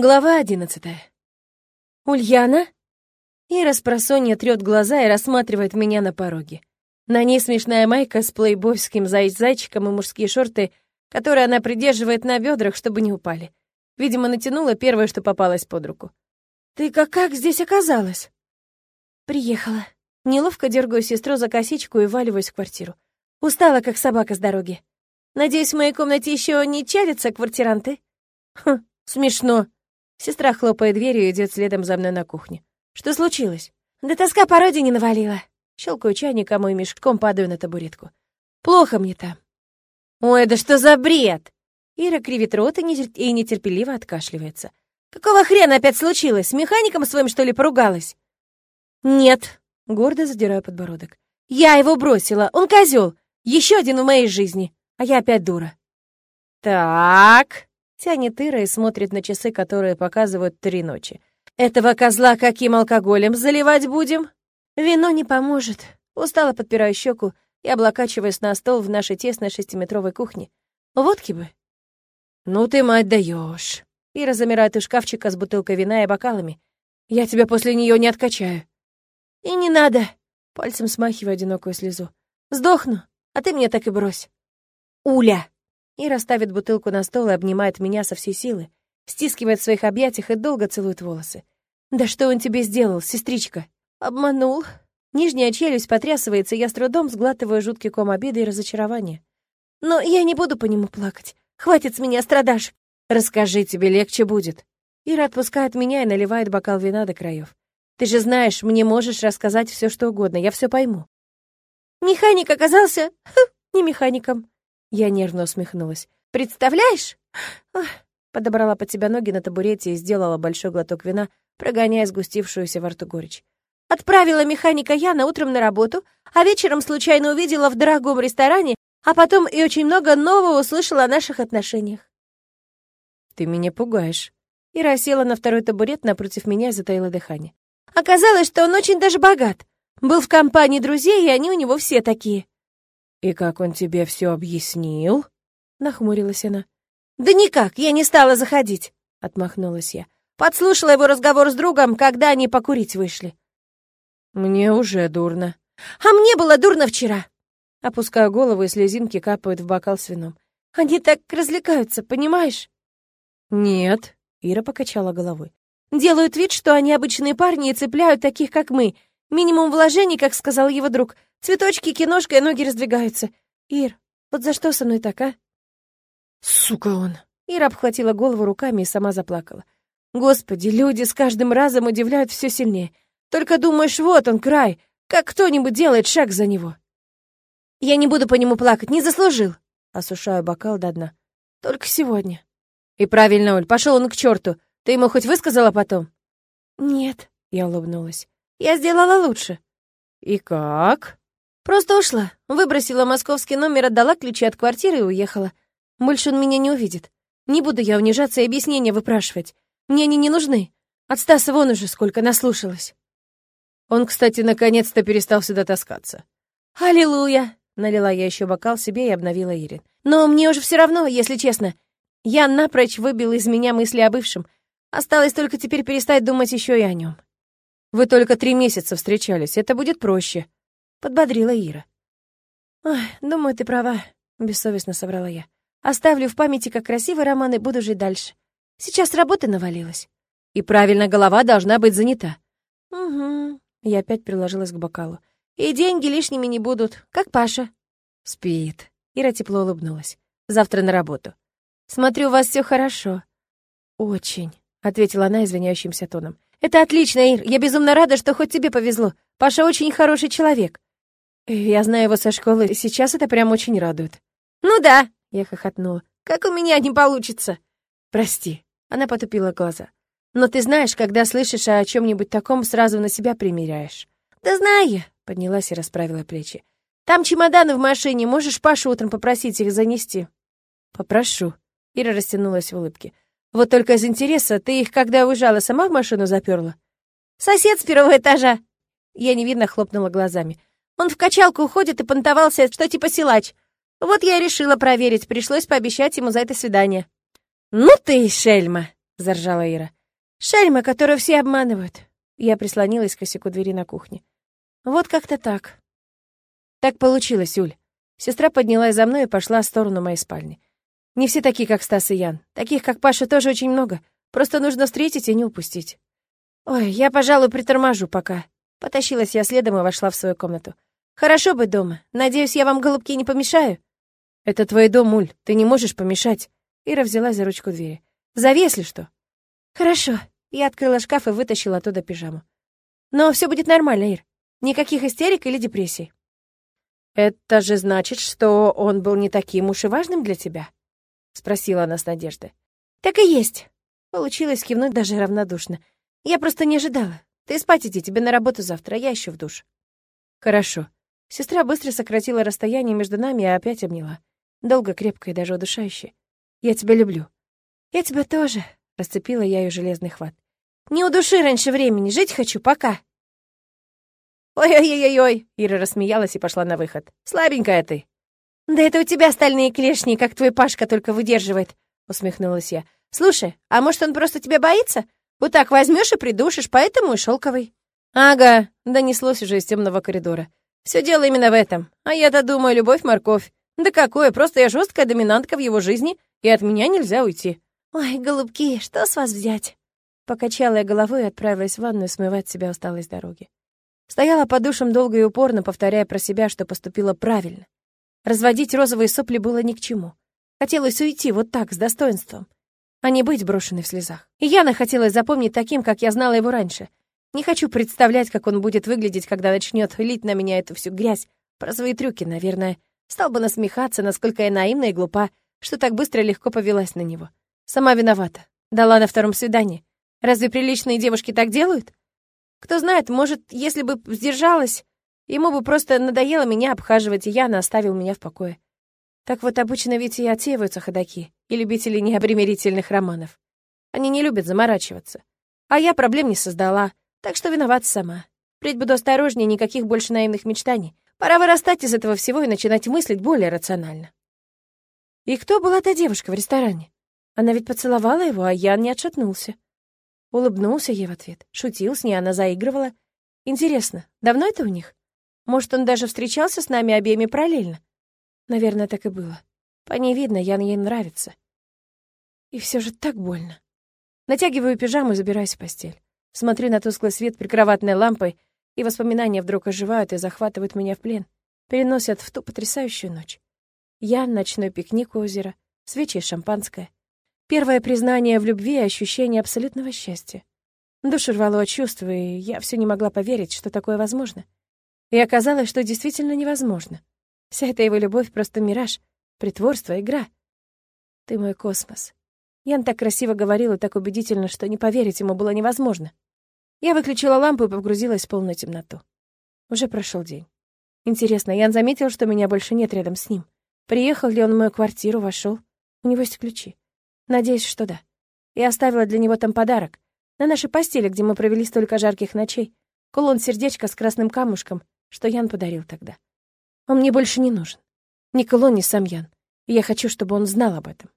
Глава одиннадцатая. «Ульяна?» Ира с просонья трёт глаза и рассматривает меня на пороге. На ней смешная майка с плейбойским зайчиком и мужские шорты, которые она придерживает на бедрах, чтобы не упали. Видимо, натянула первое, что попалось под руку. «Ты как, как здесь оказалась?» «Приехала». Неловко дергаю сестру за косичку и валиваюсь в квартиру. Устала, как собака с дороги. Надеюсь, в моей комнате еще не чалятся квартиранты? Хм, смешно. Сестра хлопает дверью и идет следом за мной на кухню. Что случилось? Да тоска по родине навалила. Щелкаю чайником и мешком падаю на табуретку. Плохо мне там. Ой, да что за бред? Ира кривит рот и, и нетерпеливо откашливается. Какого хрена опять случилось? С механиком своим, что ли, поругалась? Нет, гордо задираю подбородок. Я его бросила, он козел. Еще один в моей жизни, а я опять дура. Так, Тянет Ира и смотрит на часы, которые показывают три ночи. «Этого козла каким алкоголем заливать будем?» «Вино не поможет». Устало подпираю щеку и облокачиваясь на стол в нашей тесной шестиметровой кухне. «Водки бы». «Ну ты, мать, даешь. Ира замирает у шкафчика с бутылкой вина и бокалами. «Я тебя после нее не откачаю». «И не надо!» Пальцем смахиваю одинокую слезу. «Сдохну, а ты мне так и брось». «Уля!» Ира ставит бутылку на стол и обнимает меня со всей силы, стискивает в своих объятиях и долго целует волосы. «Да что он тебе сделал, сестричка?» «Обманул». Нижняя челюсть потрясывается, я с трудом сглатываю жуткий ком обиды и разочарования. «Но я не буду по нему плакать. Хватит с меня страдашек». «Расскажи, тебе легче будет». Ира отпускает меня и наливает бокал вина до краев. «Ты же знаешь, мне можешь рассказать все, что угодно, я все пойму». «Механик оказался... Не механиком», я нервно усмехнулась. «Представляешь?» Подобрала под себя ноги на табурете и сделала большой глоток вина, прогоняя сгустившуюся во рту горечь. «Отправила механика Яна утром на работу, а вечером случайно увидела в дорогом ресторане, а потом и очень много нового услышала о наших отношениях». «Ты меня пугаешь». Ира села на второй табурет напротив меня и затаила дыхание. «Оказалось, что он очень даже богат. Был в компании друзей, и они у него все такие. «И как он тебе все объяснил?» — нахмурилась она. «Да никак, я не стала заходить», — отмахнулась я. Подслушала его разговор с другом, когда они покурить вышли. «Мне уже дурно». «А мне было дурно вчера». Опускаю голову, и слезинки капают в бокал с вином. «Они так развлекаются, понимаешь?» «Нет», — Ира покачала головой. «Делают вид, что они обычные парни и цепляют таких, как мы. Минимум вложений, как сказал его друг. Цветочки, киношка и ноги раздвигаются. Ир, вот за что со мной так, а? Сука он. Ира обхватила голову руками и сама заплакала. Господи, люди с каждым разом удивляют все сильнее. Только думаешь, вот он, край, как кто-нибудь делает шаг за него. Я не буду по нему плакать, не заслужил. Осушаю бокал до дна. Только сегодня. И правильно, Оль, пошел он к черту. Ты ему хоть высказала потом? Нет, я улыбнулась. Я сделала лучше. И как? Просто ушла, выбросила московский номер, отдала ключи от квартиры и уехала. Больше он меня не увидит. Не буду я унижаться и объяснения выпрашивать. Мне они не нужны. От Стаса вон уже сколько наслушалась. Он, кстати, наконец-то перестал сюда таскаться. «Аллилуйя!» — налила я еще бокал себе и обновила Ирин. «Но мне уже все равно, если честно. Я напрочь выбил из меня мысли о бывшем. Осталось только теперь перестать думать еще и о нем. Вы только три месяца встречались, это будет проще», — подбодрила Ира. «Ой, думаю, ты права», — бессовестно соврала я. «Оставлю в памяти как красивый роман и буду жить дальше. Сейчас работа навалилась. И правильно, голова должна быть занята». «Угу», — я опять приложилась к бокалу. «И деньги лишними не будут, как Паша». «Спит». Ира тепло улыбнулась. «Завтра на работу». «Смотрю, у вас все хорошо». «Очень», — ответила она извиняющимся тоном. «Это отлично, Ир. Я безумно рада, что хоть тебе повезло. Паша очень хороший человек». Я знаю его со школы, сейчас это прям очень радует. «Ну да», — я хохотнула, — «как у меня не получится?» «Прости», — она потупила глаза. «Но ты знаешь, когда слышишь о чем-нибудь таком, сразу на себя примеряешь». «Да знаю», — поднялась и расправила плечи. «Там чемоданы в машине, можешь Пашу утром попросить их занести?» «Попрошу», — Ира растянулась в улыбке. «Вот только из интереса, ты их, когда уезжала, сама в машину заперла?» «Сосед с первого этажа!» Я невидно хлопнула глазами. Он в качалку уходит и понтовался, что типа силач. Вот я и решила проверить, пришлось пообещать ему за это свидание. «Ну ты, шельма!» — заржала Ира. «Шельма, которую все обманывают». Я прислонилась к косяку двери на кухне. «Вот как-то так». «Так получилось, Юль. Сестра поднялась за мной и пошла в сторону моей спальни. «Не все такие, как Стас и Ян. Таких, как Паша, тоже очень много. Просто нужно встретить и не упустить». «Ой, я, пожалуй, приторможу пока». Потащилась я следом и вошла в свою комнату. «Хорошо быть дома. Надеюсь, я вам, голубки, не помешаю?» «Это твой дом, Уль. Ты не можешь помешать». Ира взяла за ручку двери. «Зови, если что». «Хорошо». Я открыла шкаф и вытащила оттуда пижаму. «Но все будет нормально, Ир. Никаких истерик или депрессий». «Это же значит, что он был не таким уж и важным для тебя?» — спросила она с надеждой. «Так и есть». Получилось кивнуть даже равнодушно. «Я просто не ожидала. Ты спать иди, тебе на работу завтра, а я еще в душ». «Хорошо». Сестра быстро сократила расстояние между нами и опять обняла. Долго, крепко и даже удушающе. «Я тебя люблю». «Я тебя тоже», — расцепила я ее железный хват. «Не удуши раньше времени, жить хочу, пока». «Ой-ой-ой-ой!» Ира рассмеялась и пошла на выход. «Слабенькая ты!» «Да это у тебя стальные клешни, как твой Пашка только выдерживает!» Усмехнулась я. «Слушай, а может, он просто тебя боится? Вот так возьмешь и придушишь, поэтому и шелковый». «Ага», — донеслось уже из темного коридора. Все дело именно в этом. А я-то думаю, любовь-морковь. Да какое, просто я жесткая доминантка в его жизни, и от меня нельзя уйти». «Ой, голубки, что с вас взять?» Покачала я головой и отправилась в ванную смывать себя усталость дороги. Стояла под душем долго и упорно, повторяя про себя, что поступила правильно. Разводить розовые сопли было ни к чему. Хотелось уйти вот так, с достоинством, а не быть брошенной в слезах. И Яна хотелось запомнить таким, как я знала его раньше. Не хочу представлять, как он будет выглядеть, когда начнет лить на меня эту всю грязь. Про свои трюки, наверное. Стал бы насмехаться, насколько я наивна и глупа, что так быстро и легко повелась на него. Сама виновата. Дала на втором свидании. Разве приличные девушки так делают? Кто знает, может, если бы сдержалась, ему бы просто надоело меня обхаживать, и Яна оставил меня в покое. Так вот, обычно ведь и отсеиваются ходаки, и любители необремерительных романов. Они не любят заморачиваться. А я проблем не создала, так что виновата сама. Впредь буду осторожнее, никаких больше наивных мечтаний. Пора вырастать из этого всего и начинать мыслить более рационально. И кто была та девушка в ресторане? Она ведь поцеловала его, а Ян не отшатнулся. Улыбнулся ей в ответ. Шутил с ней, она заигрывала. Интересно, давно это у них? Может, он даже встречался с нами обеими параллельно? Наверное, так и было. По ней видно, Ян ей нравится. И все же так больно. Натягиваю пижаму и забираюсь в постель. Смотрю на тусклый свет прикроватной лампой, и воспоминания вдруг оживают и захватывают меня в плен. Переносят в ту потрясающую ночь. Я, ночной пикник у озера, свечи и шампанское. Первое признание в любви и ощущение абсолютного счастья. Душу рвало чувства, и я все не могла поверить, что такое возможно. И оказалось, что действительно невозможно. Вся эта его любовь — просто мираж, притворство, игра. Ты мой космос. Ян так красиво говорил и так убедительно, что не поверить ему было невозможно. Я выключила лампу и погрузилась в полную темноту. Уже прошел день. Интересно, Ян заметил, что меня больше нет рядом с ним. Приехал ли он в мою квартиру, вошел? У него есть ключи. Надеюсь, что да. Я оставила для него там подарок. На нашей постели, где мы провели столько жарких ночей. Кулон-сердечко с красным камушком, что Ян подарил тогда. Он мне больше не нужен. Ни кулон, ни сам Ян. И я хочу, чтобы он знал об этом.